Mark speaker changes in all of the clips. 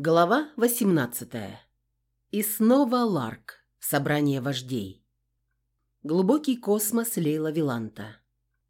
Speaker 1: Глава 18. И снова Ларк. Собрание вождей. Глубокий космос Лейла Виланта.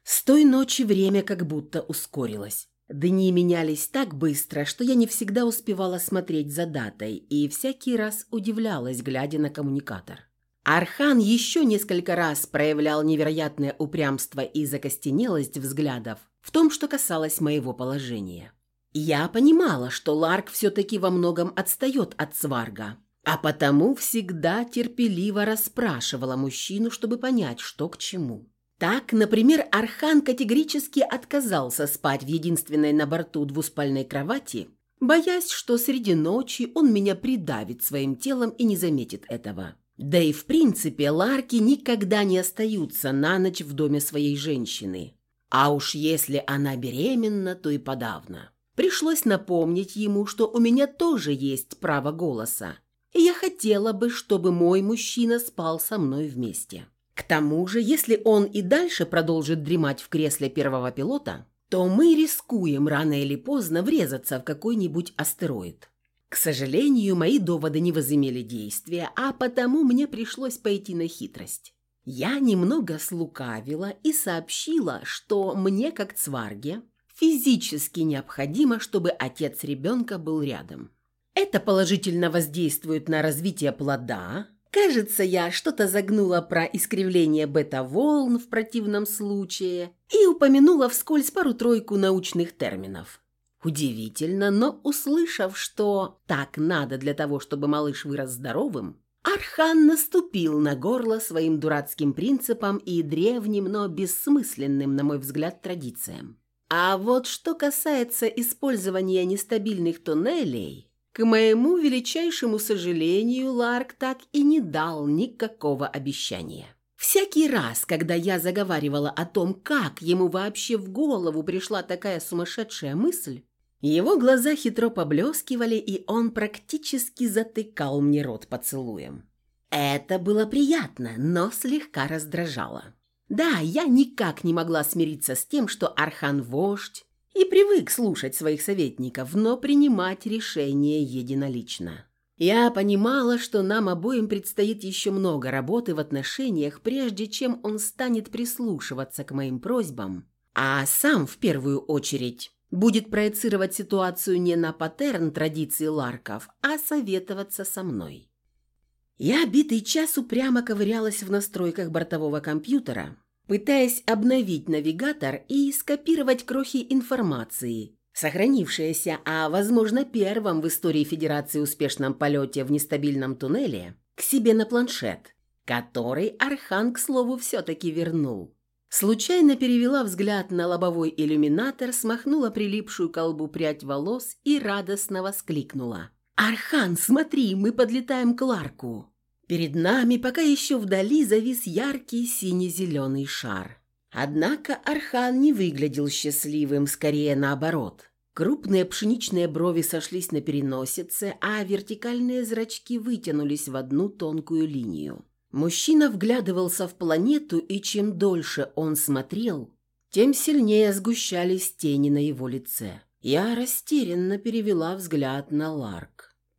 Speaker 1: С той ночи время как будто ускорилось. Дни менялись так быстро, что я не всегда успевала смотреть за датой и всякий раз удивлялась, глядя на коммуникатор. Архан еще несколько раз проявлял невероятное упрямство и закостенелость взглядов в том, что касалось моего положения. Я понимала, что Ларк все-таки во многом отстает от Сварга, а потому всегда терпеливо расспрашивала мужчину, чтобы понять, что к чему. Так, например, Архан категорически отказался спать в единственной на борту двуспальной кровати, боясь, что среди ночи он меня придавит своим телом и не заметит этого. Да и в принципе Ларки никогда не остаются на ночь в доме своей женщины. А уж если она беременна, то и подавно. Пришлось напомнить ему, что у меня тоже есть право голоса, и я хотела бы, чтобы мой мужчина спал со мной вместе. К тому же, если он и дальше продолжит дремать в кресле первого пилота, то мы рискуем рано или поздно врезаться в какой-нибудь астероид. К сожалению, мои доводы не возымели действия, а потому мне пришлось пойти на хитрость. Я немного слукавила и сообщила, что мне, как цварге, физически необходимо, чтобы отец ребенка был рядом. Это положительно воздействует на развитие плода. Кажется, я что-то загнула про искривление бета-волн в противном случае и упомянула вскользь пару-тройку научных терминов. Удивительно, но услышав, что так надо для того, чтобы малыш вырос здоровым, Архан наступил на горло своим дурацким принципам и древним, но бессмысленным, на мой взгляд, традициям. А вот что касается использования нестабильных туннелей, к моему величайшему сожалению, Ларк так и не дал никакого обещания. Всякий раз, когда я заговаривала о том, как ему вообще в голову пришла такая сумасшедшая мысль, его глаза хитро поблескивали, и он практически затыкал мне рот поцелуем. Это было приятно, но слегка раздражало. Да, я никак не могла смириться с тем, что Архан вождь и привык слушать своих советников, но принимать решения единолично. Я понимала, что нам обоим предстоит еще много работы в отношениях, прежде чем он станет прислушиваться к моим просьбам, а сам в первую очередь будет проецировать ситуацию не на паттерн традиций Ларков, а советоваться со мной. Я битый час упрямо ковырялась в настройках бортового компьютера, пытаясь обновить навигатор и скопировать крохи информации, сохранившиеся о, возможно, первом в истории Федерации успешном полете в нестабильном туннеле, к себе на планшет, который Архан, к слову, все-таки вернул. Случайно перевела взгляд на лобовой иллюминатор, смахнула прилипшую колбу прядь волос и радостно воскликнула. «Архан, смотри, мы подлетаем к Ларку!» Перед нами пока еще вдали завис яркий сине-зеленый шар. Однако Архан не выглядел счастливым, скорее наоборот. Крупные пшеничные брови сошлись на переносице, а вертикальные зрачки вытянулись в одну тонкую линию. Мужчина вглядывался в планету, и чем дольше он смотрел, тем сильнее сгущались тени на его лице. Я растерянно перевела взгляд на Ларк.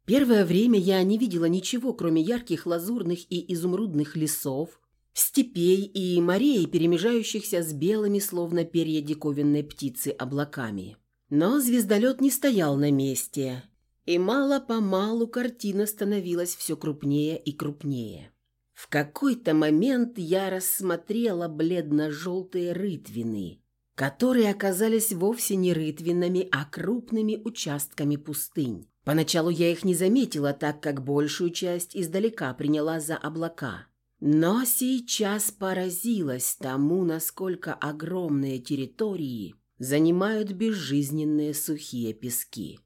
Speaker 1: Первое время я не видела ничего, кроме ярких лазурных и изумрудных лесов, степей и морей, перемежающихся с белыми, словно перья диковинной птицы, облаками. Но звездолет не стоял на месте, и мало-помалу картина становилась все крупнее и крупнее. В какой-то момент я рассмотрела бледно-желтые рытвины, которые оказались вовсе не рытвинами, а крупными участками пустынь. Поначалу я их не заметила, так как большую часть издалека приняла за облака. Но сейчас поразилась тому, насколько огромные территории занимают безжизненные сухие пески.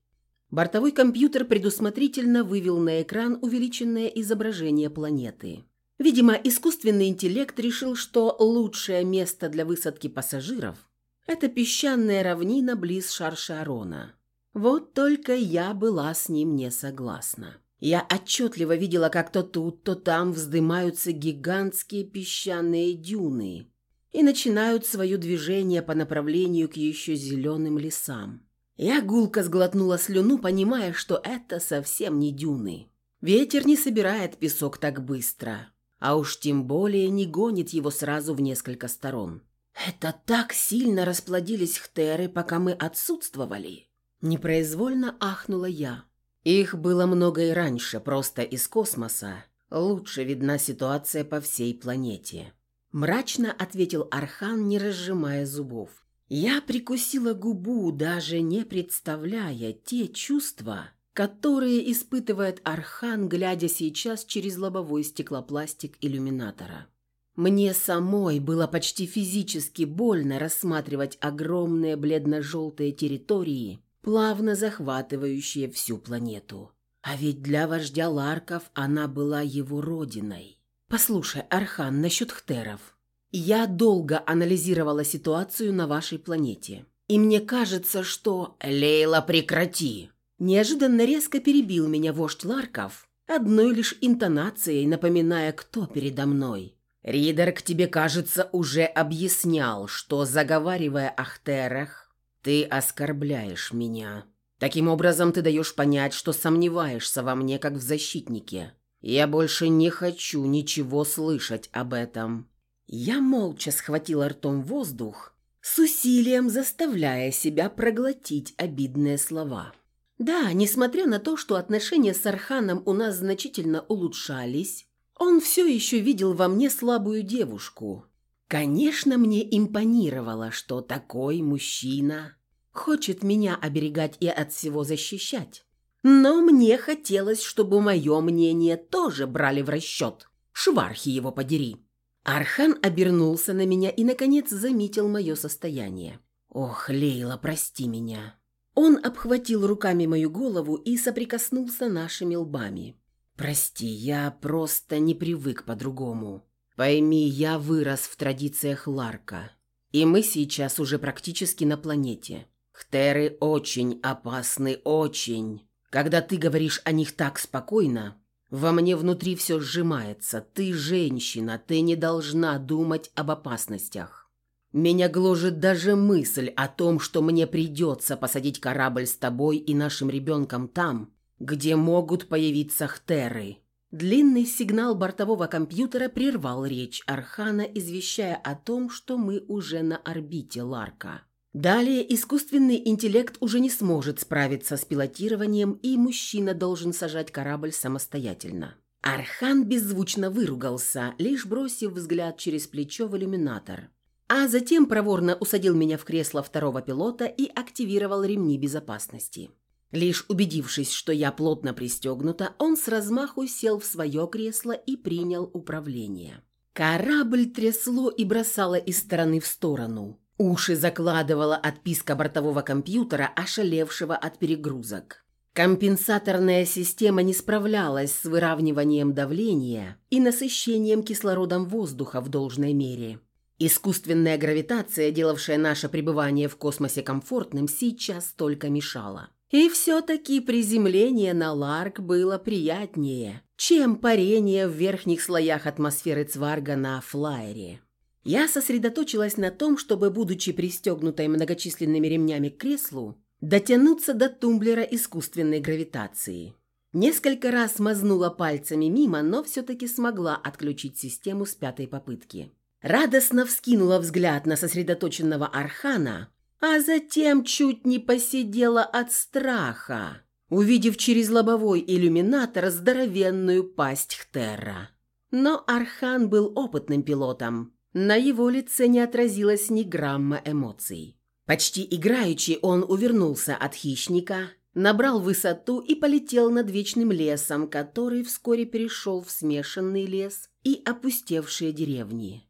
Speaker 1: Бортовой компьютер предусмотрительно вывел на экран увеличенное изображение планеты. Видимо, искусственный интеллект решил, что лучшее место для высадки пассажиров – это песчаная равнина близ Шаршарона. Вот только я была с ним не согласна. Я отчетливо видела, как то тут, то там вздымаются гигантские песчаные дюны и начинают свое движение по направлению к еще зеленым лесам. Я гулко сглотнула слюну, понимая, что это совсем не дюны. Ветер не собирает песок так быстро, а уж тем более не гонит его сразу в несколько сторон. Это так сильно расплодились хтеры, пока мы отсутствовали. Непроизвольно ахнула я. Их было много и раньше, просто из космоса. Лучше видна ситуация по всей планете. Мрачно ответил Архан, не разжимая зубов. Я прикусила губу, даже не представляя те чувства, которые испытывает Архан, глядя сейчас через лобовой стеклопластик иллюминатора. Мне самой было почти физически больно рассматривать огромные бледно-желтые территории, плавно захватывающие всю планету. А ведь для вождя Ларков она была его родиной. «Послушай, Архан, насчет хтеров. Я долго анализировала ситуацию на вашей планете. И мне кажется, что... Лейла, прекрати!» Неожиданно резко перебил меня вождь Ларков, одной лишь интонацией напоминая, кто передо мной. «Ридер, к тебе, кажется, уже объяснял, что, заговаривая о хтерах, ты оскорбляешь меня. Таким образом, ты даешь понять, что сомневаешься во мне, как в защитнике. Я больше не хочу ничего слышать об этом. Я молча схватила ртом воздух, с усилием заставляя себя проглотить обидные слова. Да, несмотря на то, что отношения с Арханом у нас значительно улучшались, он все еще видел во мне слабую девушку. Конечно, мне импонировало, что такой мужчина хочет меня оберегать и от всего защищать. Но мне хотелось, чтобы мое мнение тоже брали в расчет. Швархи его подери. Архан обернулся на меня и, наконец, заметил мое состояние. «Ох, Лейла, прости меня». Он обхватил руками мою голову и соприкоснулся нашими лбами. «Прости, я просто не привык по-другому. Пойми, я вырос в традициях Ларка, и мы сейчас уже практически на планете. Хтеры очень опасны, очень. Когда ты говоришь о них так спокойно, во мне внутри все сжимается. Ты женщина, ты не должна думать об опасностях. Меня гложет даже мысль о том, что мне придется посадить корабль с тобой и нашим ребенком там, где могут появиться хтеры. Длинный сигнал бортового компьютера прервал речь Архана, извещая о том, что мы уже на орбите Ларка. Далее искусственный интеллект уже не сможет справиться с пилотированием, и мужчина должен сажать корабль самостоятельно. Архан беззвучно выругался, лишь бросив взгляд через плечо в иллюминатор. А затем проворно усадил меня в кресло второго пилота и активировал ремни безопасности. Лишь убедившись, что я плотно пристегнута, он с размаху сел в свое кресло и принял управление. Корабль трясло и бросало из стороны в сторону. Уши закладывала отписка бортового компьютера, ошалевшего от перегрузок. Компенсаторная система не справлялась с выравниванием давления и насыщением кислородом воздуха в должной мере. Искусственная гравитация, делавшая наше пребывание в космосе комфортным, сейчас только мешала. И все-таки приземление на Ларк было приятнее, чем парение в верхних слоях атмосферы Цварга на флайере. Я сосредоточилась на том, чтобы, будучи пристегнутой многочисленными ремнями к креслу, дотянуться до тумблера искусственной гравитации. Несколько раз мазнула пальцами мимо, но все-таки смогла отключить систему с пятой попытки. Радостно вскинула взгляд на сосредоточенного Архана, а затем чуть не посидела от страха, увидев через лобовой иллюминатор здоровенную пасть Хтерра. Но Архан был опытным пилотом, на его лице не отразилось ни грамма эмоций. Почти играючи он увернулся от хищника, набрал высоту и полетел над вечным лесом, который вскоре перешел в смешанный лес и опустевшие деревни.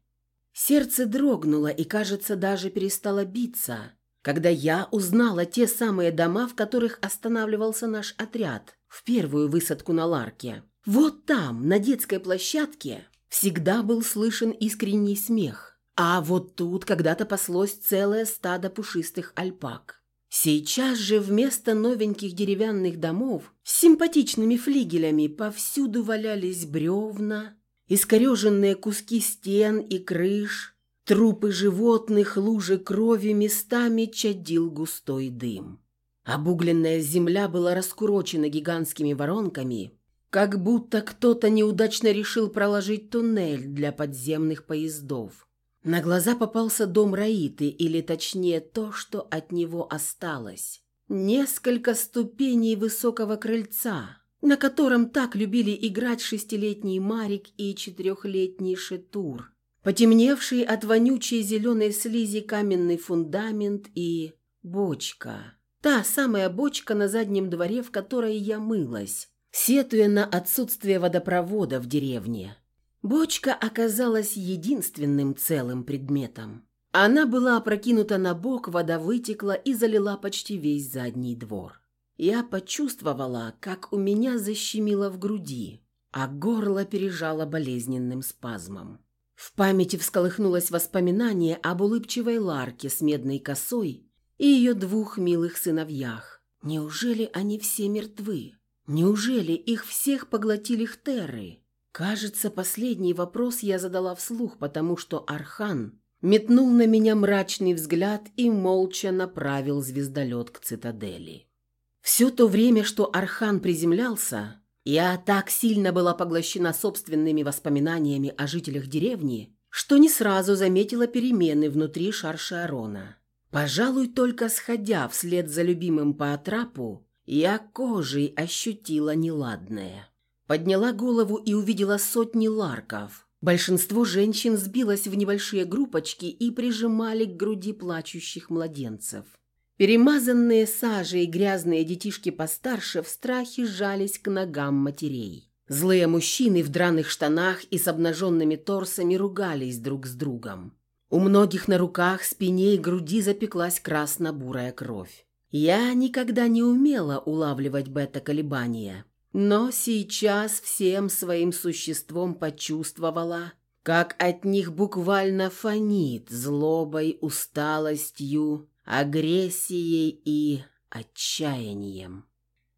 Speaker 1: Сердце дрогнуло и, кажется, даже перестало биться, когда я узнала те самые дома, в которых останавливался наш отряд в первую высадку на Ларке. Вот там, на детской площадке, всегда был слышен искренний смех. А вот тут когда-то паслось целое стадо пушистых альпак. Сейчас же вместо новеньких деревянных домов с симпатичными флигелями повсюду валялись бревна, искореженные куски стен и крыш, трупы животных, лужи крови местами чадил густой дым. Обугленная земля была раскурочена гигантскими воронками, как будто кто-то неудачно решил проложить туннель для подземных поездов. На глаза попался дом Раиты, или точнее то, что от него осталось. Несколько ступеней высокого крыльца, на котором так любили играть шестилетний Марик и четырехлетний Шетур. Потемневший от вонючей зеленой слизи каменный фундамент и бочка. Та самая бочка на заднем дворе, в которой я мылась, сетуя на отсутствие водопровода в деревне. Бочка оказалась единственным целым предметом. Она была опрокинута на бок, вода вытекла и залила почти весь задний двор. Я почувствовала, как у меня защемило в груди, а горло пережало болезненным спазмом. В памяти всколыхнулось воспоминание об улыбчивой Ларке с медной косой и ее двух милых сыновьях. Неужели они все мертвы? Неужели их всех поглотили хтеры? Кажется, последний вопрос я задала вслух, потому что Архан метнул на меня мрачный взгляд и молча направил звездолет к цитадели. Все то время, что Архан приземлялся, я так сильно была поглощена собственными воспоминаниями о жителях деревни, что не сразу заметила перемены внутри Шаршарона. Пожалуй, только сходя вслед за любимым по атрапу, я кожей ощутила неладное. Подняла голову и увидела сотни ларков. Большинство женщин сбилось в небольшие группочки и прижимали к груди плачущих младенцев. Перемазанные сажей грязные детишки постарше в страхе сжались к ногам матерей. Злые мужчины в драных штанах и с обнаженными торсами ругались друг с другом. У многих на руках, спине и груди запеклась красно-бурая кровь. Я никогда не умела улавливать бета-колебания, но сейчас всем своим существом почувствовала, как от них буквально фонит злобой, усталостью, агрессией и отчаянием.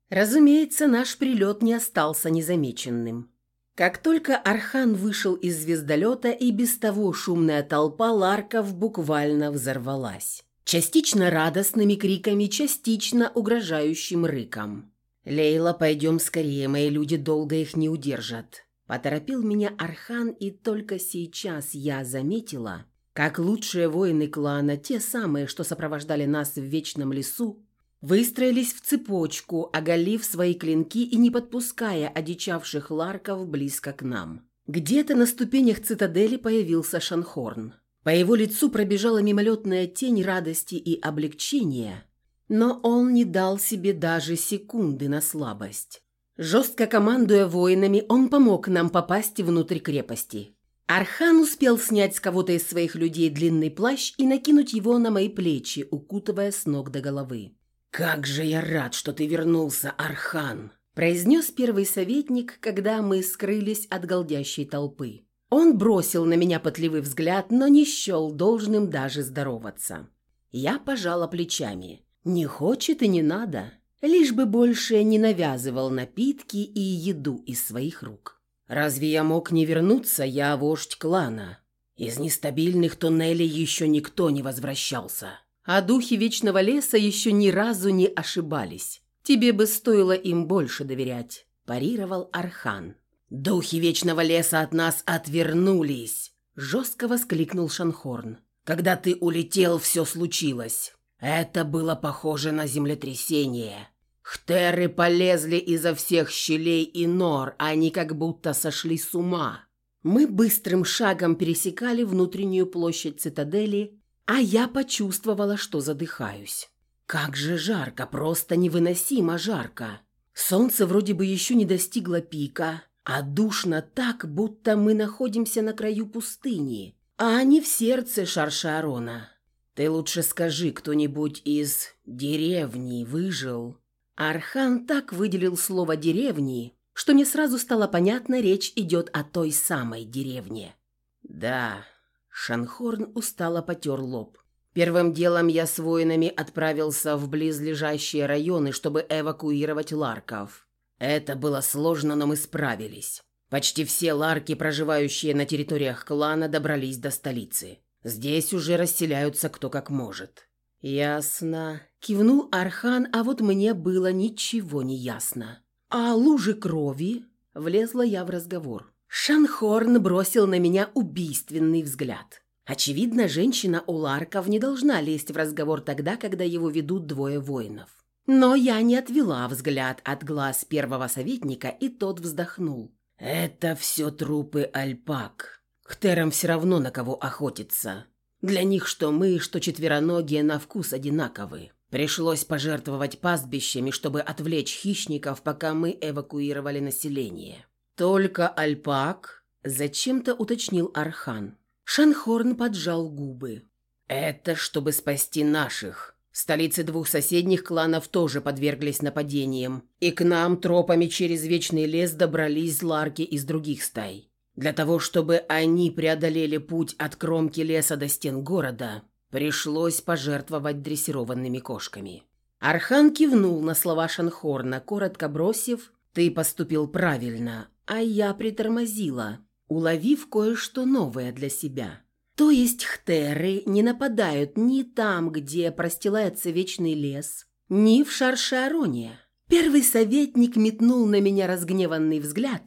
Speaker 1: Разумеется, наш прилет не остался незамеченным. Как только Архан вышел из звездолета, и без того шумная толпа ларков буквально взорвалась. Частично радостными криками, частично угрожающим рыком. «Лейла, пойдем скорее, мои люди долго их не удержат». Поторопил меня Архан, и только сейчас я заметила, как лучшие воины клана, те самые, что сопровождали нас в Вечном лесу, выстроились в цепочку, оголив свои клинки и не подпуская одичавших ларков близко к нам. Где-то на ступенях цитадели появился Шанхорн. По его лицу пробежала мимолетная тень радости и облегчения, но он не дал себе даже секунды на слабость. Жестко командуя воинами, он помог нам попасть внутрь крепости. Архан успел снять с кого-то из своих людей длинный плащ и накинуть его на мои плечи, укутывая с ног до головы. «Как же я рад, что ты вернулся, Архан!» произнес первый советник, когда мы скрылись от голдящей толпы. Он бросил на меня пытливый взгляд, но не счел должным даже здороваться. Я пожала плечами. Не хочет и не надо. Лишь бы больше не навязывал напитки и еду из своих рук. Разве я мог не вернуться, я вождь клана? Из нестабильных туннелей еще никто не возвращался а духи Вечного Леса еще ни разу не ошибались. Тебе бы стоило им больше доверять», – парировал Архан. «Духи Вечного Леса от нас отвернулись», – жестко воскликнул Шанхорн. «Когда ты улетел, все случилось. Это было похоже на землетрясение. Хтеры полезли изо всех щелей и нор, они как будто сошли с ума». Мы быстрым шагом пересекали внутреннюю площадь цитадели а я почувствовала, что задыхаюсь. Как же жарко, просто невыносимо жарко. Солнце вроде бы еще не достигло пика, а душно так, будто мы находимся на краю пустыни, а не в сердце Шаршарона. Ты лучше скажи, кто-нибудь из деревни выжил? Архан так выделил слово «деревни», что не сразу стало понятно, речь идет о той самой деревне. Да, Шанхорн устало потер лоб. Первым делом я с воинами отправился в близлежащие районы, чтобы эвакуировать ларков. Это было сложно, но мы справились. Почти все ларки, проживающие на территориях клана, добрались до столицы. Здесь уже расселяются кто как может. «Ясно», – Кивнул Архан, а вот мне было ничего не ясно. «А лужи крови?» – влезла я в разговор. Шанхорн бросил на меня убийственный взгляд. Очевидно, женщина у Ларков не должна лезть в разговор тогда, когда его ведут двое воинов. Но я не отвела взгляд от глаз первого советника, и тот вздохнул. «Это все трупы альпак. Хтерам все равно на кого охотиться. Для них что мы, что четвероногие на вкус одинаковы. Пришлось пожертвовать пастбищами, чтобы отвлечь хищников, пока мы эвакуировали население. Только альпак зачем-то уточнил Архан. Шанхорн поджал губы. Это чтобы спасти наших. Столицы двух соседних кланов тоже подверглись нападениям, и к нам тропами через Вечный лес добрались ларки из других стай. Для того, чтобы они преодолели путь от кромки леса до стен города, Пришлось пожертвовать дрессированными кошками. Архан кивнул на слова Шанхорна, коротко бросив «Ты поступил правильно», а я притормозила, уловив кое-что новое для себя. То есть хтеры не нападают ни там, где простилается вечный лес, ни в Шаршароне. Первый советник метнул на меня разгневанный взгляд,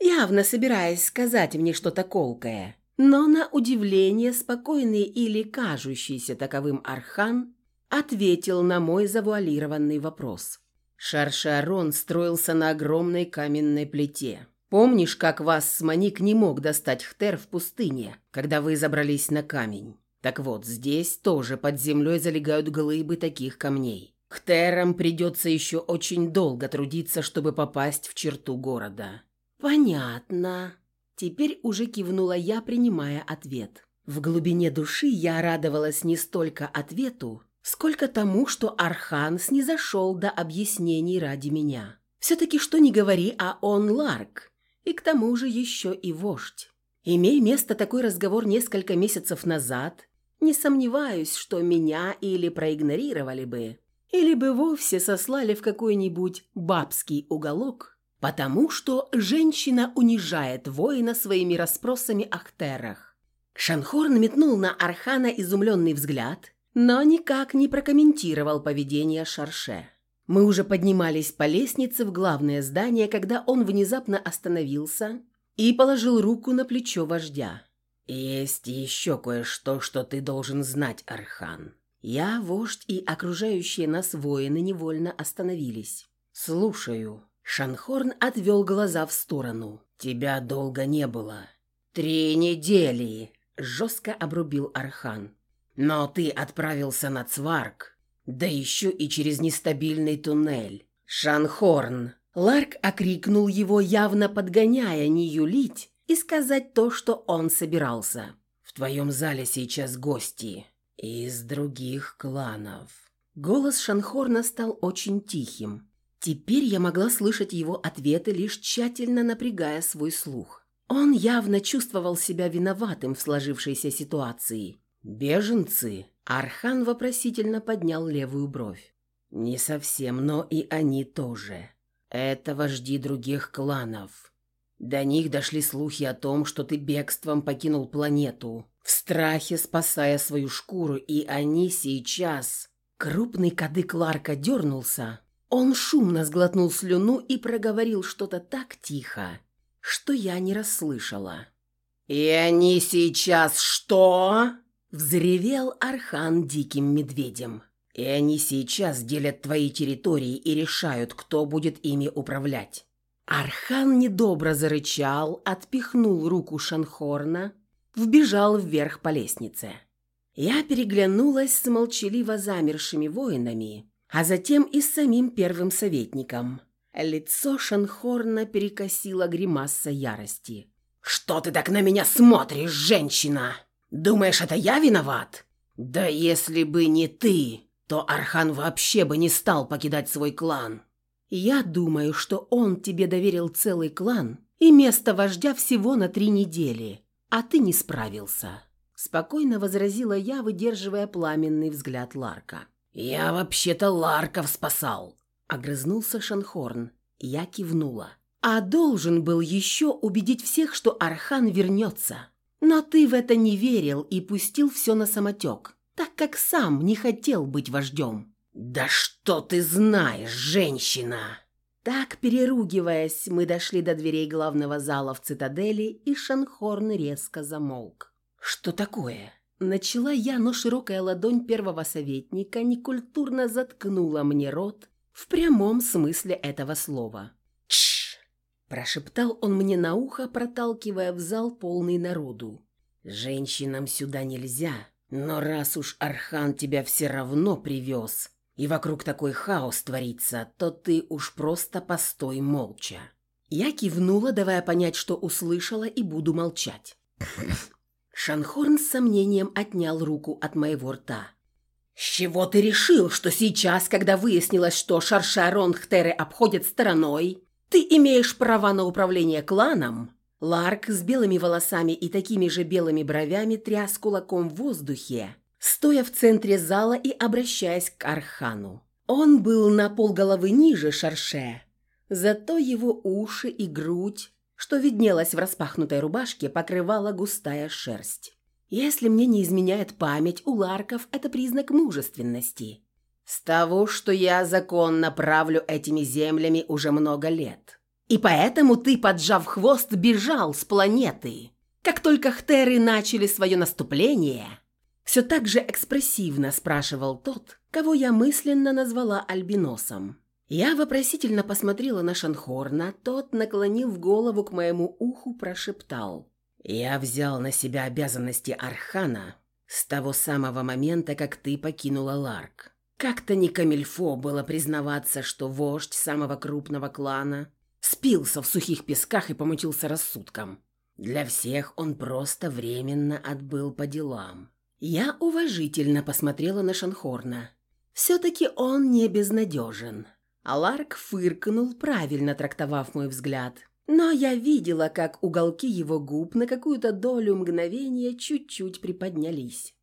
Speaker 1: явно собираясь сказать мне что-то колкое. Но на удивление спокойный или кажущийся таковым Архан ответил на мой завуалированный вопрос. Шаршарон строился на огромной каменной плите. Помнишь, как вас Смоник не мог достать Хтер в пустыне, когда вы забрались на камень? Так вот, здесь тоже под землей залегают глыбы таких камней. Хтерам придется еще очень долго трудиться, чтобы попасть в черту города. «Понятно», Теперь уже кивнула я, принимая ответ. В глубине души я радовалась не столько ответу, сколько тому, что Архан снизошел до объяснений ради меня. Все-таки что не говори, а он Ларк, и к тому же еще и вождь. Имея место такой разговор несколько месяцев назад, не сомневаюсь, что меня или проигнорировали бы, или бы вовсе сослали в какой-нибудь бабский уголок, потому что женщина унижает воина своими расспросами о хтерах. Шанхорн метнул на Архана изумленный взгляд, но никак не прокомментировал поведение Шарше. Мы уже поднимались по лестнице в главное здание, когда он внезапно остановился и положил руку на плечо вождя. «Есть еще кое-что, что ты должен знать, Архан». Я, вождь и окружающие нас воины невольно остановились. «Слушаю». Шанхорн отвел глаза в сторону. «Тебя долго не было». «Три недели», — жестко обрубил Архан. «Но ты отправился на Цварк, да еще и через нестабильный туннель. Шанхорн!» Ларк окрикнул его, явно подгоняя не юлить и сказать то, что он собирался. «В твоем зале сейчас гости из других кланов». Голос Шанхорна стал очень тихим. Теперь я могла слышать его ответы, лишь тщательно напрягая свой слух. Он явно чувствовал себя виноватым в сложившейся ситуации. «Беженцы?» Архан вопросительно поднял левую бровь. «Не совсем, но и они тоже. Это вожди других кланов. До них дошли слухи о том, что ты бегством покинул планету, в страхе спасая свою шкуру, и они сейчас...» Крупный кадык Ларка дернулся, он шумно сглотнул слюну и проговорил что-то так тихо, что я не расслышала. «И они сейчас что?» – взревел Архан диким медведем. «И они сейчас делят твои территории и решают, кто будет ими управлять». Архан недобро зарычал, отпихнул руку Шанхорна, вбежал вверх по лестнице. Я переглянулась с молчаливо замершими воинами а затем и с самим первым советником. Лицо Шанхорна перекосило гримаса ярости. «Что ты так на меня смотришь, женщина? Думаешь, это я виноват? Да если бы не ты, то Архан вообще бы не стал покидать свой клан. Я думаю, что он тебе доверил целый клан и место вождя всего на три недели, а ты не справился». Спокойно возразила я, выдерживая пламенный взгляд Ларка. «Я вообще-то Ларков спасал», — огрызнулся Шанхорн. Я кивнула. «А должен был еще убедить всех, что Архан вернется. Но ты в это не верил и пустил все на самотек, так как сам не хотел быть вождем. «Да что ты знаешь, женщина!» Так, переругиваясь, мы дошли до дверей главного зала в цитадели, и Шанхорн резко замолк. «Что такое?» Начала я, но широкая ладонь первого советника некультурно заткнула мне рот в прямом смысле этого слова. «Тш!» – прошептал он мне на ухо, проталкивая в зал полный народу. «Женщинам сюда нельзя, но раз уж Архан тебя все равно привез, и вокруг такой хаос творится, то ты уж просто постой молча». Я кивнула, давая понять, что услышала и буду молчать. Шанхорн с сомнением отнял руку от моего рта. «С чего ты решил, что сейчас, когда выяснилось, что Шаршарон Хтеры обходят стороной, ты имеешь права на управление кланом?» Ларк с белыми волосами и такими же белыми бровями тряс кулаком в воздухе, стоя в центре зала и обращаясь к Архану. Он был на полголовы ниже Шарше, зато его уши и грудь, что виднелось в распахнутой рубашке, покрывала густая шерсть. Если мне не изменяет память, у Ларков это признак мужественности. С того, что я законно правлю этими землями уже много лет. И поэтому ты, поджав хвост, бежал с планеты. Как только хтеры начали свое наступление, все так же экспрессивно спрашивал тот, кого я мысленно назвала альбиносом. Я вопросительно посмотрела на Шанхорна, тот, наклонив голову к моему уху, прошептал. «Я взял на себя обязанности Архана с того самого момента, как ты покинула Ларк. Как-то не камильфо было признаваться, что вождь самого крупного клана спился в сухих песках и помутился рассудком. Для всех он просто временно отбыл по делам. Я уважительно посмотрела на Шанхорна. Все-таки он не безнадежен. А Ларк фыркнул, правильно трактовав мой взгляд. Но я видела, как уголки его губ на какую-то долю мгновения чуть-чуть приподнялись.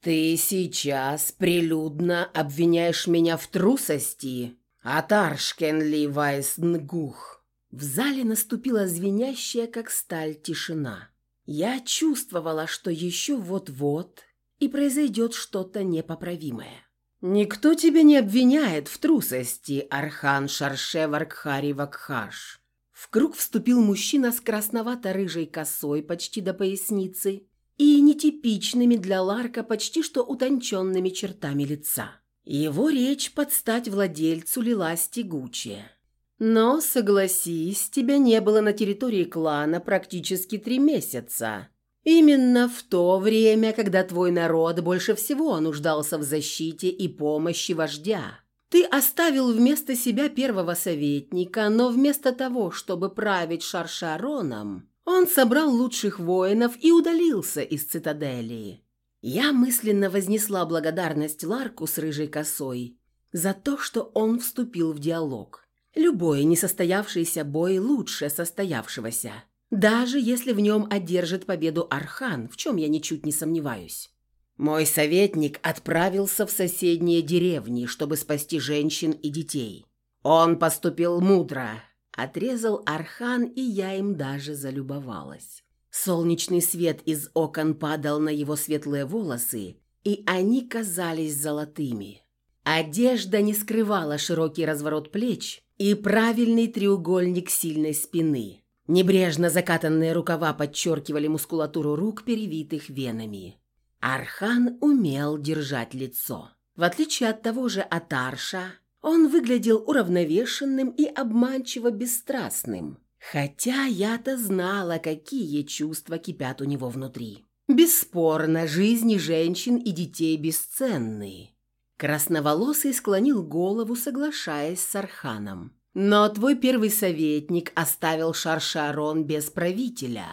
Speaker 1: «Ты сейчас прилюдно обвиняешь меня в трусости, Атаршкен ли Вайснгух?» В зале наступила звенящая, как сталь, тишина. Я чувствовала, что еще вот-вот и произойдет что-то непоправимое. «Никто тебя не обвиняет в трусости, Архан Шарше Варкхари Вакхаш». В круг вступил мужчина с красновато-рыжей косой почти до поясницы и нетипичными для Ларка почти что утонченными чертами лица. Его речь под стать владельцу лилась тягучая. «Но, согласись, тебя не было на территории клана практически три месяца. Именно в то время, когда твой народ больше всего нуждался в защите и помощи вождя. Ты оставил вместо себя первого советника, но вместо того, чтобы править Шаршароном, он собрал лучших воинов и удалился из цитадели. Я мысленно вознесла благодарность Ларку с рыжей косой за то, что он вступил в диалог. Любой несостоявшийся бой лучше состоявшегося даже если в нем одержит победу Архан, в чем я ничуть не сомневаюсь. Мой советник отправился в соседние деревни, чтобы спасти женщин и детей. Он поступил мудро, отрезал Архан, и я им даже залюбовалась. Солнечный свет из окон падал на его светлые волосы, и они казались золотыми. Одежда не скрывала широкий разворот плеч и правильный треугольник сильной спины – Небрежно закатанные рукава подчеркивали мускулатуру рук, перевитых венами. Архан умел держать лицо. В отличие от того же Атарша, он выглядел уравновешенным и обманчиво бесстрастным. Хотя я-то знала, какие чувства кипят у него внутри. Бесспорно, жизни женщин и детей бесценны. Красноволосый склонил голову, соглашаясь с Арханом. Но твой первый советник оставил Шаршарон без правителя.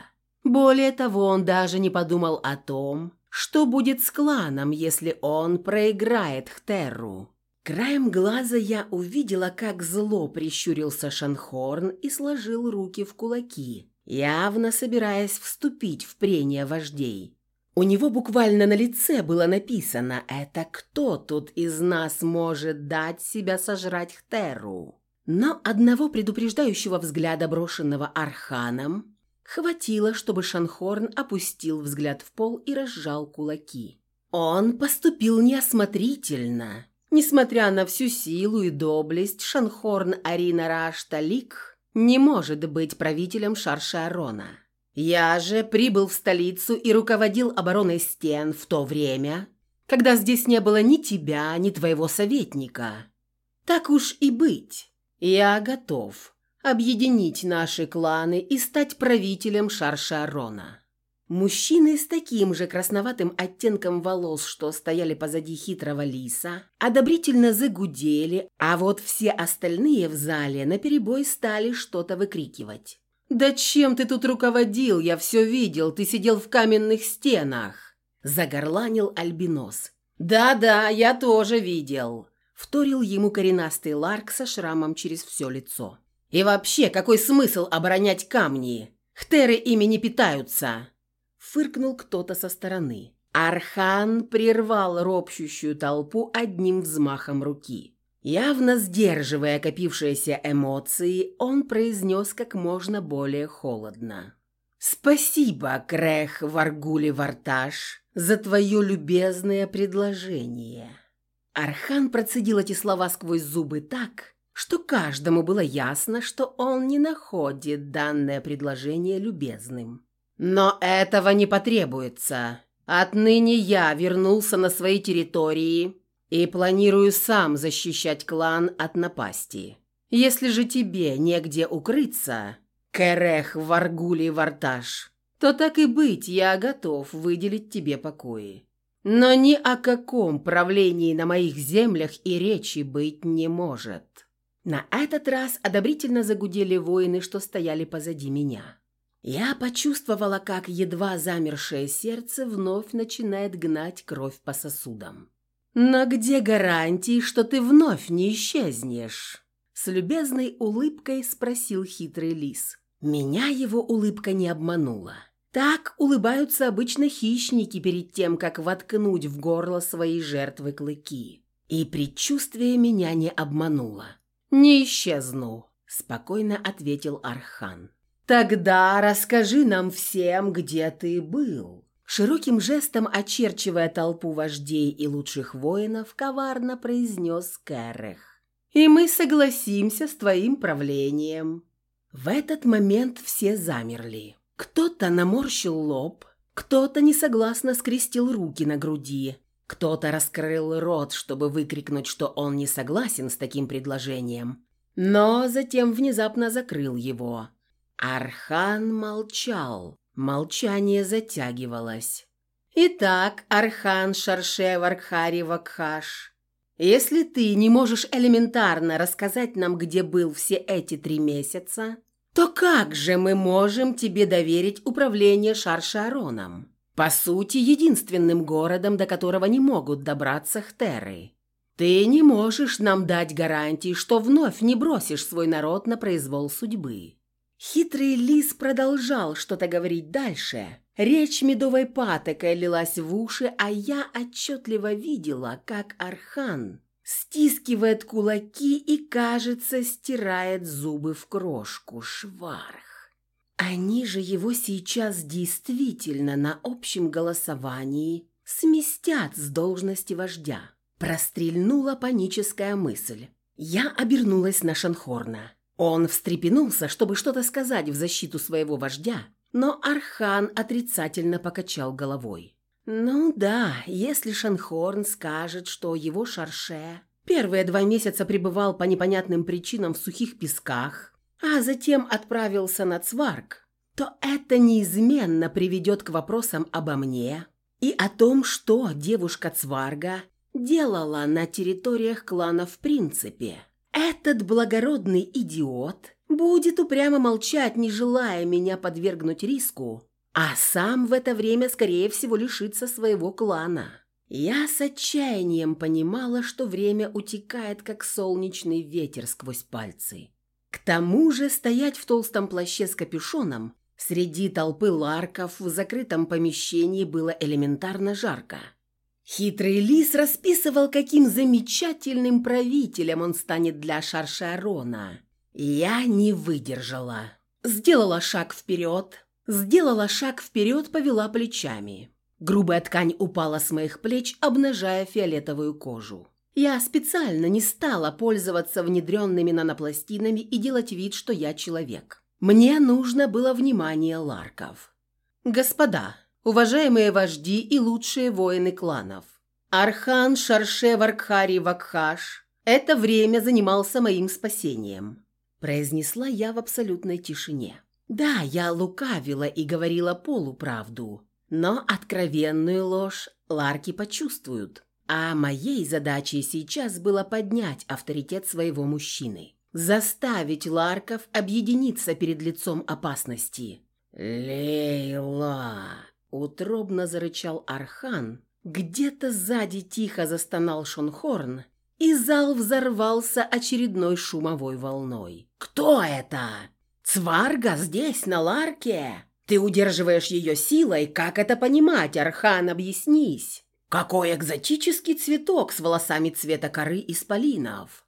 Speaker 1: Более того, он даже не подумал о том, что будет с кланом, если он проиграет Хтерру. Краем глаза я увидела, как зло прищурился Шанхорн и сложил руки в кулаки, явно собираясь вступить в прение вождей. У него буквально на лице было написано «Это кто тут из нас может дать себя сожрать Хтеру?» Но одного предупреждающего взгляда, брошенного Арханом, хватило, чтобы Шанхорн опустил взгляд в пол и разжал кулаки. Он поступил неосмотрительно. Несмотря на всю силу и доблесть, Шанхорн Арина Рашталик не может быть правителем Шаршарона. Я же прибыл в столицу и руководил обороной стен в то время, когда здесь не было ни тебя, ни твоего советника. Так уж и быть. Я готов объединить наши кланы и стать правителем Шаршарона. Мужчины с таким же красноватым оттенком волос, что стояли позади хитрого лиса, одобрительно загудели, а вот все остальные в зале наперебой стали что-то выкрикивать. «Да чем ты тут руководил? Я все видел, ты сидел в каменных стенах!» Загорланил Альбинос. «Да-да, я тоже видел!» Вторил ему коренастый Ларк со шрамом через все лицо. «И вообще, какой смысл оборонять камни? Хтеры ими не питаются!» Фыркнул кто-то со стороны. Архан прервал ропщущую толпу одним взмахом руки. Явно сдерживая копившиеся эмоции, он произнес как можно более холодно. «Спасибо, Крех Варгули Варташ, за твое любезное предложение». Архан процедил эти слова сквозь зубы так, что каждому было ясно, что он не находит данное предложение любезным. «Но этого не потребуется. Отныне я вернулся на свои территории и планирую сам защищать клан от напасти. Если же тебе негде укрыться, Керех, Варгули, Варташ, то так и быть, я готов выделить тебе покои. Но ни о каком правлении на моих землях и речи быть не может». На этот раз одобрительно загудели воины, что стояли позади меня. Я почувствовала, как едва замершее сердце вновь начинает гнать кровь по сосудам. «Но где гарантии, что ты вновь не исчезнешь?» С любезной улыбкой спросил хитрый лис. Меня его улыбка не обманула. Так улыбаются обычно хищники перед тем, как воткнуть в горло своей жертвы клыки. И предчувствие меня не обмануло. «Не исчезну», – спокойно ответил Архан. «Тогда расскажи нам всем, где ты был». Широким жестом очерчивая толпу вождей и лучших воинов, коварно произнес Кэрех. «И мы согласимся с твоим правлением». В этот момент все замерли. Кто-то наморщил лоб, кто-то несогласно скрестил руки на груди, кто-то раскрыл рот, чтобы выкрикнуть, что он не согласен с таким предложением, но затем внезапно закрыл его. Архан молчал, молчание затягивалось. «Итак, Архан Шарше Варкхари Вакхаш, если ты не можешь элементарно рассказать нам, где был все эти три месяца, то как же мы можем тебе доверить управление Шаршароном? По сути, единственным городом, до которого не могут добраться хтеры. Ты не можешь нам дать гарантии, что вновь не бросишь свой народ на произвол судьбы. Хитрый лис продолжал что-то говорить дальше. Речь медовой патокой лилась в уши, а я отчетливо видела, как Архан стискивает кулаки и, кажется, стирает зубы в крошку. Шварх. Они же его сейчас действительно на общем голосовании сместят с должности вождя. Прострельнула паническая мысль. Я обернулась на Шанхорна. Он встрепенулся, чтобы что-то сказать в защиту своего вождя, но Архан отрицательно покачал головой. Ну да, если Шанхорн скажет, что его шарше первые два месяца пребывал по непонятным причинам в сухих песках, а затем отправился на Цварк, то это неизменно приведет к вопросам обо мне и о том, что девушка Цварга делала на территориях клана в принципе. Этот благородный идиот будет упрямо молчать, не желая меня подвергнуть риску, а сам в это время, скорее всего, лишится своего клана. Я с отчаянием понимала, что время утекает, как солнечный ветер сквозь пальцы. К тому же стоять в толстом плаще с капюшоном среди толпы ларков в закрытом помещении было элементарно жарко. Хитрый лис расписывал, каким замечательным правителем он станет для Шаршарона. Я не выдержала. Сделала шаг вперед, Сделала шаг вперед, повела плечами. Грубая ткань упала с моих плеч, обнажая фиолетовую кожу. Я специально не стала пользоваться внедренными нанопластинами и делать вид, что я человек. Мне нужно было внимание ларков. Господа, уважаемые вожди и лучшие воины кланов. Архан Шарше Варкхари Вакхаш это время занимался моим спасением, произнесла я в абсолютной тишине. Да, я лукавила и говорила полуправду, но откровенную ложь ларки почувствуют. А моей задачей сейчас было поднять авторитет своего мужчины. Заставить Ларков объединиться перед лицом опасности. «Лейла!» – утробно зарычал Архан. Где-то сзади тихо застонал Шонхорн, и зал взорвался очередной шумовой волной. «Кто это? Цварга здесь, на Ларке? Ты удерживаешь ее силой? Как это понимать, Архан, объяснись?» Какой экзотический цветок с волосами цвета коры исполинов!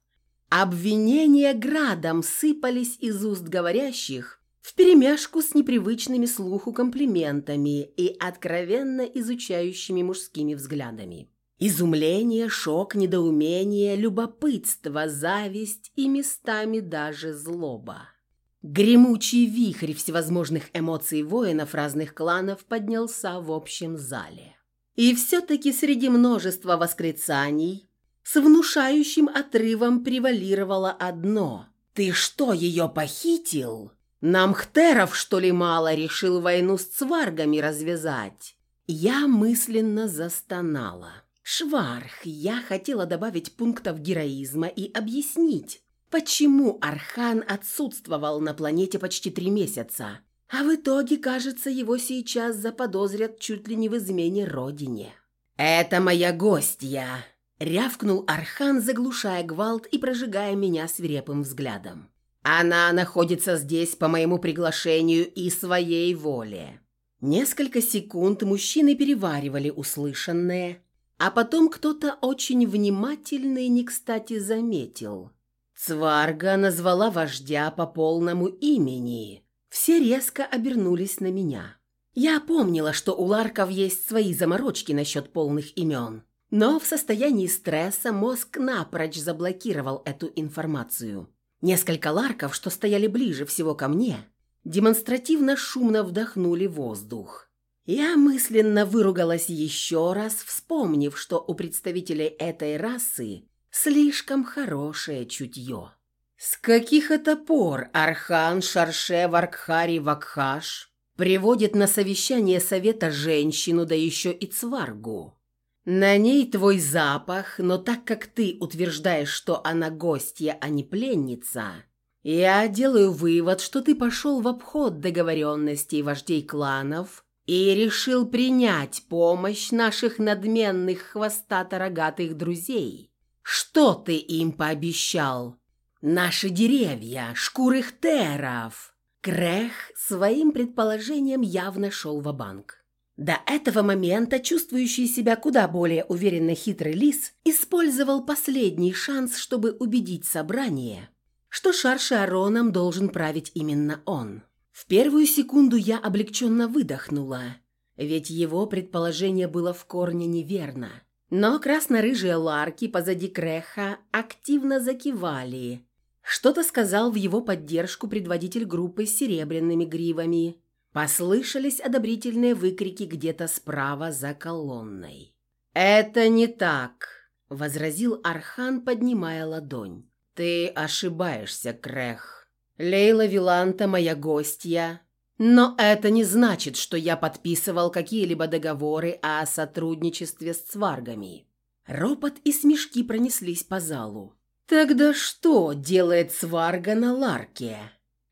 Speaker 1: Обвинения градом сыпались из уст говорящих вперемешку с непривычными слуху комплиментами и откровенно изучающими мужскими взглядами. Изумление, шок, недоумение, любопытство, зависть и местами даже злоба. Гремучий вихрь всевозможных эмоций воинов разных кланов поднялся в общем зале. И все-таки среди множества восклицаний с внушающим отрывом превалировало одно. «Ты что, ее похитил? Нам хтеров, что ли, мало решил войну с цваргами развязать?» Я мысленно застонала. «Шварх, я хотела добавить пунктов героизма и объяснить, почему Архан отсутствовал на планете почти три месяца, а в итоге, кажется, его сейчас заподозрят чуть ли не в измене родине. «Это моя гостья!» — рявкнул Архан, заглушая гвалт и прожигая меня свирепым взглядом. «Она находится здесь по моему приглашению и своей воле». Несколько секунд мужчины переваривали услышанное, а потом кто-то очень внимательный не кстати заметил. Цварга назвала вождя по полному имени — все резко обернулись на меня. Я помнила, что у Ларков есть свои заморочки насчет полных имен, но в состоянии стресса мозг напрочь заблокировал эту информацию. Несколько Ларков, что стояли ближе всего ко мне, демонстративно шумно вдохнули воздух. Я мысленно выругалась еще раз, вспомнив, что у представителей этой расы слишком хорошее чутье. С каких это пор Архан Шарше Варкхари Вакхаш приводит на совещание совета женщину, да еще и цваргу? На ней твой запах, но так как ты утверждаешь, что она гостья, а не пленница, я делаю вывод, что ты пошел в обход договоренностей вождей кланов и решил принять помощь наших надменных хвостато-рогатых друзей. Что ты им пообещал?» Наши деревья, шкуры хтеров. Крех своим предположением явно шел в банк До этого момента чувствующий себя куда более уверенно хитрый лис использовал последний шанс, чтобы убедить собрание, что шар Шароном должен править именно он. В первую секунду я облегченно выдохнула, ведь его предположение было в корне неверно. Но красно-рыжие ларки позади Креха активно закивали, что-то сказал в его поддержку предводитель группы с серебряными гривами. Послышались одобрительные выкрики где-то справа за колонной. «Это не так», — возразил Архан, поднимая ладонь. «Ты ошибаешься, Крех. Лейла Виланта моя гостья, но это не значит, что я подписывал какие-либо договоры о сотрудничестве с цваргами». Ропот и смешки пронеслись по залу. «Тогда что делает сварга на ларке?»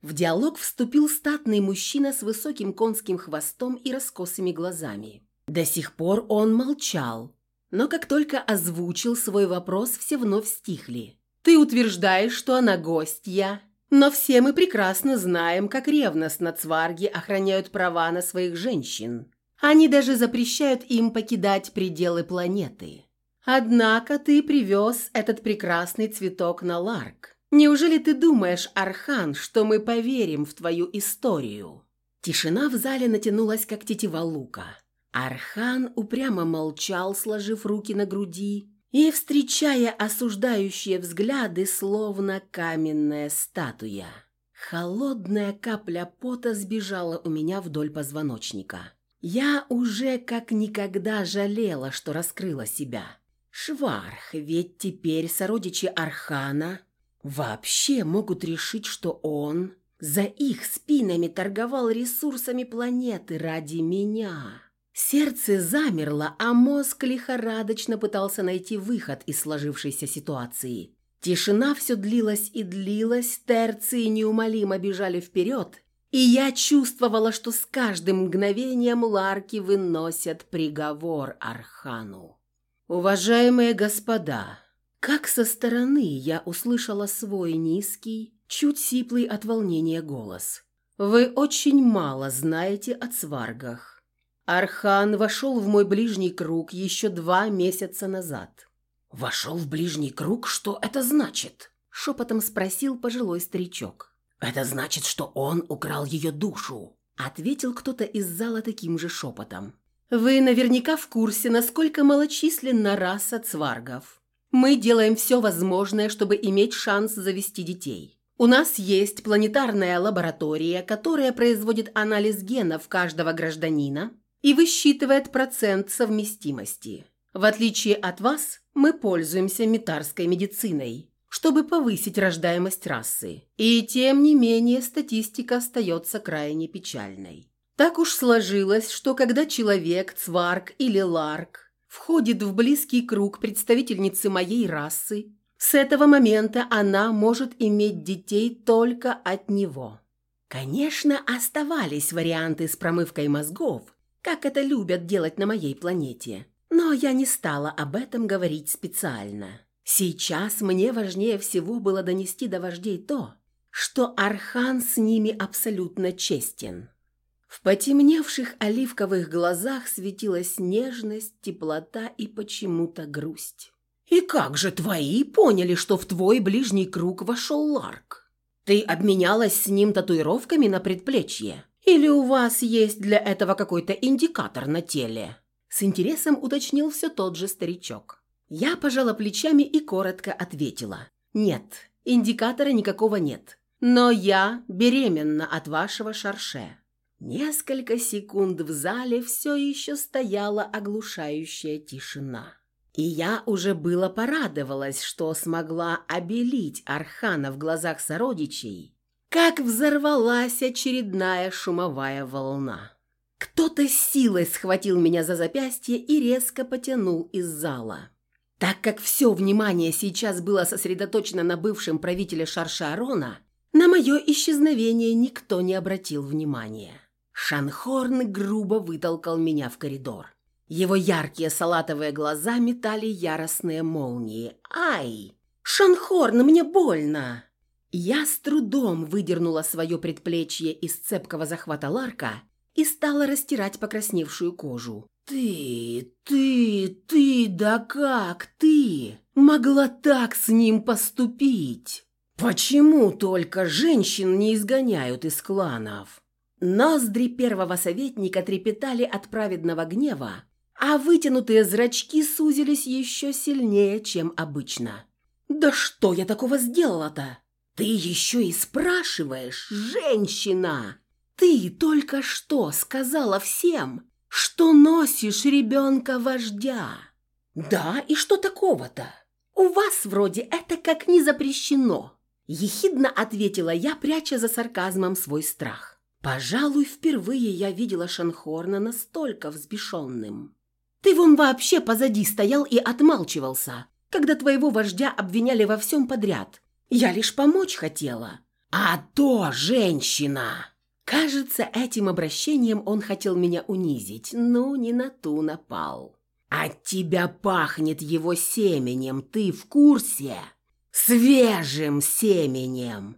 Speaker 1: В диалог вступил статный мужчина с высоким конским хвостом и раскосыми глазами. До сих пор он молчал, но как только озвучил свой вопрос, все вновь стихли. «Ты утверждаешь, что она гостья, но все мы прекрасно знаем, как ревностно цварги охраняют права на своих женщин. Они даже запрещают им покидать пределы планеты. Однако ты привез этот прекрасный цветок на Ларк. Неужели ты думаешь, Архан, что мы поверим в твою историю?» Тишина в зале натянулась, как тетива лука. Архан упрямо молчал, сложив руки на груди, и, встречая осуждающие взгляды, словно каменная статуя. Холодная капля пота сбежала у меня вдоль позвоночника. Я уже как никогда жалела, что раскрыла себя. Шварх, ведь теперь сородичи Архана вообще могут решить, что он за их спинами торговал ресурсами планеты ради меня. Сердце замерло, а мозг лихорадочно пытался найти выход из сложившейся ситуации. Тишина все длилась и длилась, терции неумолимо бежали вперед, и я чувствовала, что с каждым мгновением ларки выносят приговор Архану. «Уважаемые господа!» Как со стороны я услышала свой низкий, чуть сиплый от волнения голос. «Вы очень мало знаете о цваргах. Архан вошел в мой ближний круг еще два месяца назад. «Вошел в ближний круг? Что это значит?» – шепотом спросил пожилой старичок. «Это значит, что он украл ее душу», – ответил кто-то из зала таким же шепотом. «Вы наверняка в курсе, насколько малочисленна раса цваргов. Мы делаем все возможное, чтобы иметь шанс завести детей. У нас есть планетарная лаборатория, которая производит анализ генов каждого гражданина и высчитывает процент совместимости. В отличие от вас, мы пользуемся метарской медициной, чтобы повысить рождаемость расы. И тем не менее статистика остается крайне печальной. Так уж сложилось, что когда человек, цварк или ларк, входит в близкий круг представительницы моей расы, с этого момента она может иметь детей только от него. Конечно, оставались варианты с промывкой мозгов, как это любят делать на моей планете. Но я не стала об этом говорить специально. Сейчас мне важнее всего было донести до вождей то, что Архан с ними абсолютно честен. В потемневших оливковых глазах светилась нежность, теплота и почему-то грусть. «И как же твои поняли, что в твой ближний круг вошел Ларк? Ты обменялась с ним татуировками на предплечье?» Или у вас есть для этого какой-то индикатор на теле?» С интересом уточнил все тот же старичок. Я пожала плечами и коротко ответила. «Нет, индикатора никакого нет. Но я беременна от вашего шарше». Несколько секунд в зале все еще стояла оглушающая тишина. И я уже было порадовалась, что смогла обелить Архана в глазах сородичей, как взорвалась очередная шумовая волна. Кто-то силой схватил меня за запястье и резко потянул из зала. Так как все внимание сейчас было сосредоточено на бывшем правителе Шаршарона, на мое исчезновение никто не обратил внимания. Шанхорн грубо вытолкал меня в коридор. Его яркие салатовые глаза метали яростные молнии. «Ай! Шанхорн, мне больно!» Я с трудом выдернула свое предплечье из цепкого захвата Ларка и стала растирать покрасневшую кожу. «Ты, ты, ты, да как ты могла так с ним поступить? Почему только женщин не изгоняют из кланов?» Ноздри первого советника трепетали от праведного гнева, а вытянутые зрачки сузились еще сильнее, чем обычно. «Да что я такого сделала-то?» «Ты еще и спрашиваешь, женщина! Ты только что сказала всем, что носишь ребенка вождя!» «Да, и что такого-то? У вас вроде это как не запрещено!» Ехидно ответила я, пряча за сарказмом свой страх. Пожалуй, впервые я видела Шанхорна настолько взбешенным. «Ты вон вообще позади стоял и отмалчивался, когда твоего вождя обвиняли во всем подряд, я лишь помочь хотела. А то женщина!» Кажется, этим обращением он хотел меня унизить, но не на ту напал. «От тебя пахнет его семенем, ты в курсе? Свежим семенем!»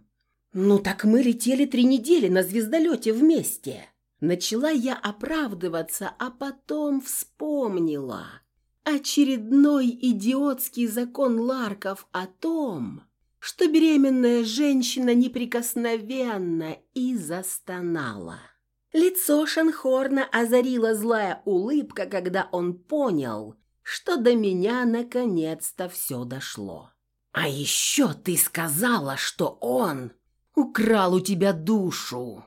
Speaker 1: «Ну так мы летели три недели на звездолете вместе!» Начала я оправдываться, а потом вспомнила. Очередной идиотский закон Ларков о том, что беременная женщина неприкосновенна и застонала. Лицо Шанхорна озарила злая улыбка, когда он понял, что до меня наконец-то все дошло. «А еще ты сказала, что он украл у тебя душу!»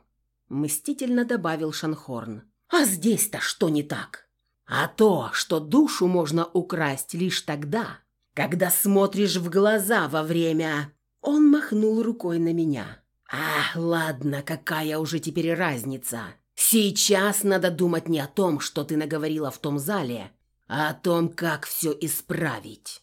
Speaker 1: Мстительно добавил Шанхорн. «А здесь-то что не так?» «А то, что душу можно украсть лишь тогда, когда смотришь в глаза во время...» Он махнул рукой на меня. «А, ладно, какая уже теперь разница? Сейчас надо думать не о том, что ты наговорила в том зале, а о том, как все исправить».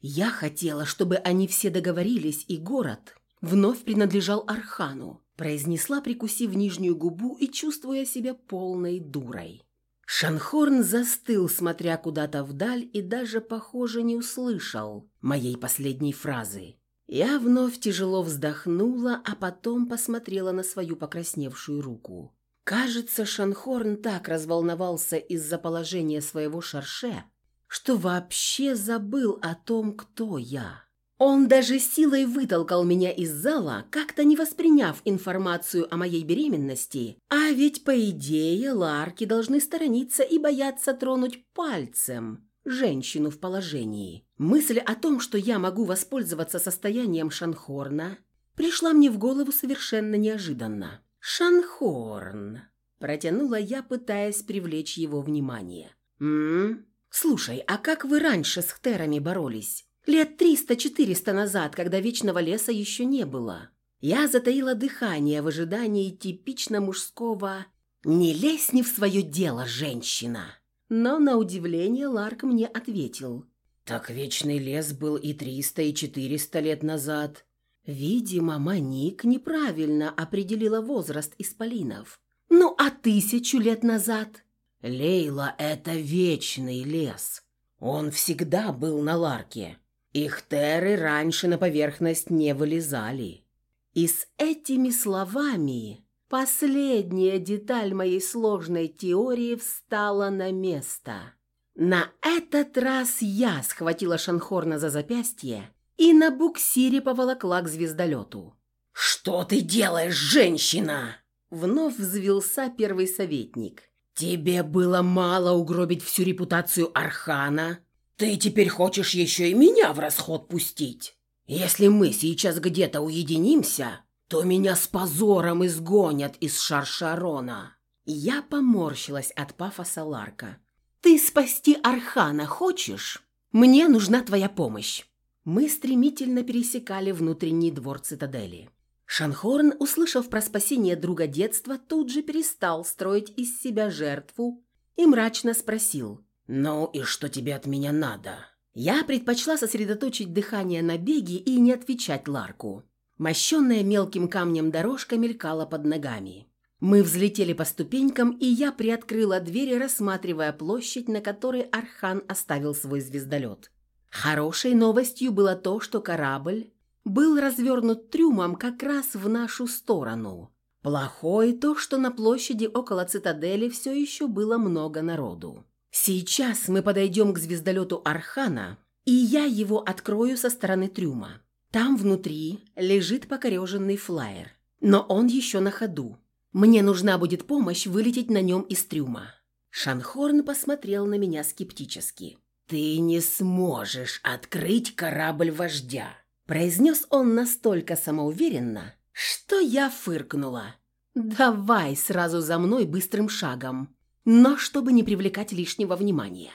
Speaker 1: Я хотела, чтобы они все договорились, и город вновь принадлежал Архану, произнесла, прикусив нижнюю губу и чувствуя себя полной дурой. Шанхорн застыл, смотря куда-то вдаль, и даже, похоже, не услышал моей последней фразы. Я вновь тяжело вздохнула, а потом посмотрела на свою покрасневшую руку. Кажется, Шанхорн так разволновался из-за положения своего шарше, что вообще забыл о том, кто я. Он даже силой вытолкал меня из зала, как-то не восприняв информацию о моей беременности. А ведь, по идее, ларки должны сторониться и бояться тронуть пальцем женщину в положении. Мысль о том, что я могу воспользоваться состоянием Шанхорна, пришла мне в голову совершенно неожиданно. «Шанхорн», – протянула я, пытаясь привлечь его внимание. «М? Слушай, а как вы раньше с хтерами боролись?» Лет триста-четыреста назад, когда Вечного леса еще не было. Я затаила дыхание в ожидании типично мужского «Не лезь не в свое дело, женщина!» Но, на удивление, Ларк мне ответил. «Так Вечный лес был и триста, и четыреста лет назад». Видимо, Маник неправильно определила возраст исполинов. «Ну, а тысячу лет назад?» «Лейла — это Вечный лес. Он всегда был на Ларке». Ихтеры раньше на поверхность не вылезали. И с этими словами последняя деталь моей сложной теории встала на место. На этот раз я схватила Шанхорна за запястье и на буксире поволокла к звездолету. «Что ты делаешь, женщина?» Вновь взвился первый советник. «Тебе было мало угробить всю репутацию Архана ты теперь хочешь еще и меня в расход пустить? Если мы сейчас где-то уединимся, то меня с позором изгонят из Шаршарона». Я поморщилась от пафоса Ларка. «Ты спасти Архана хочешь? Мне нужна твоя помощь». Мы стремительно пересекали внутренний двор цитадели. Шанхорн, услышав про спасение друга детства, тут же перестал строить из себя жертву и мрачно спросил. «Ну и что тебе от меня надо?» Я предпочла сосредоточить дыхание на беге и не отвечать Ларку. Мощенная мелким камнем дорожка мелькала под ногами. Мы взлетели по ступенькам, и я приоткрыла дверь, рассматривая площадь, на которой Архан оставил свой звездолет. Хорошей новостью было то, что корабль был развернут трюмом как раз в нашу сторону. Плохой то, что на площади около цитадели все еще было много народу. Сейчас мы подойдем к звездолету Архана, и я его открою со стороны трюма. Там внутри лежит покореженный флайер, но он еще на ходу. Мне нужна будет помощь вылететь на нем из трюма». Шанхорн посмотрел на меня скептически. «Ты не сможешь открыть корабль вождя», – произнес он настолько самоуверенно, что я фыркнула. «Давай сразу за мной быстрым шагом но чтобы не привлекать лишнего внимания.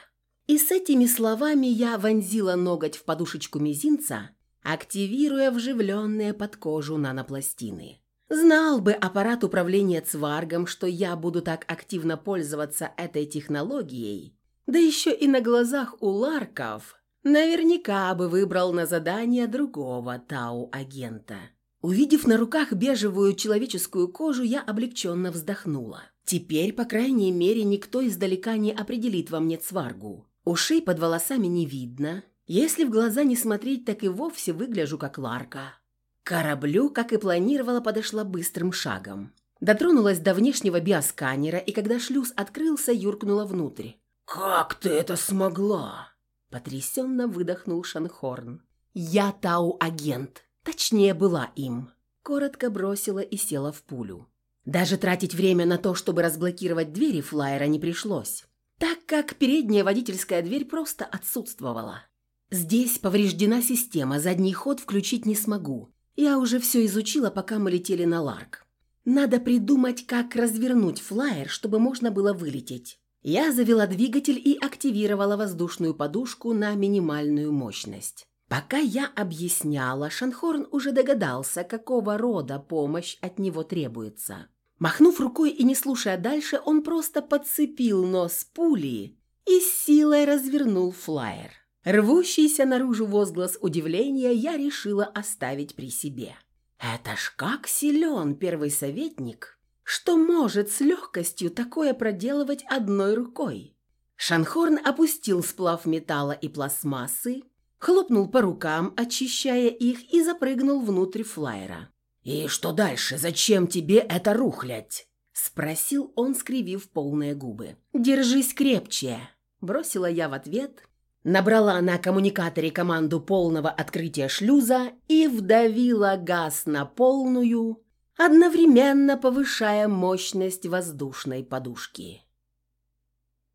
Speaker 1: И с этими словами я вонзила ноготь в подушечку мизинца, активируя вживленные под кожу нанопластины. Знал бы аппарат управления цваргом, что я буду так активно пользоваться этой технологией, да еще и на глазах у ларков, наверняка бы выбрал на задание другого Тау-агента. Увидев на руках бежевую человеческую кожу, я облегченно вздохнула. Теперь, по крайней мере, никто издалека не определит во мне цваргу. Ушей под волосами не видно. Если в глаза не смотреть, так и вовсе выгляжу как Ларка. К кораблю, как и планировала, подошла быстрым шагом. Дотронулась до внешнего биосканера, и когда шлюз открылся, юркнула внутрь. «Как ты это смогла?» Потрясенно выдохнул Шанхорн. «Я Тау-агент. Точнее, была им». Коротко бросила и села в пулю. Даже тратить время на то, чтобы разблокировать двери флайера, не пришлось. так как передняя водительская дверь просто отсутствовала. Здесь повреждена система, задний ход включить не смогу. Я уже все изучила, пока мы летели на Ларк. Надо придумать, как развернуть флайер, чтобы можно было вылететь. Я завела двигатель и активировала воздушную подушку на минимальную мощность. Пока я объясняла, Шанхорн уже догадался, какого рода помощь от него требуется. Махнув рукой и не слушая дальше, он просто подцепил нос пули и силой развернул флайер. Рвущийся наружу возглас удивления я решила оставить при себе. Это ж как силен первый советник, что может с легкостью такое проделывать одной рукой. Шанхорн опустил сплав металла и пластмассы, хлопнул по рукам, очищая их, и запрыгнул внутрь флайера. «И что дальше? Зачем тебе это рухлядь?» – спросил он, скривив полные губы. «Держись крепче!» – бросила я в ответ, набрала на коммуникаторе команду полного открытия шлюза и вдавила газ на полную, одновременно повышая мощность воздушной подушки.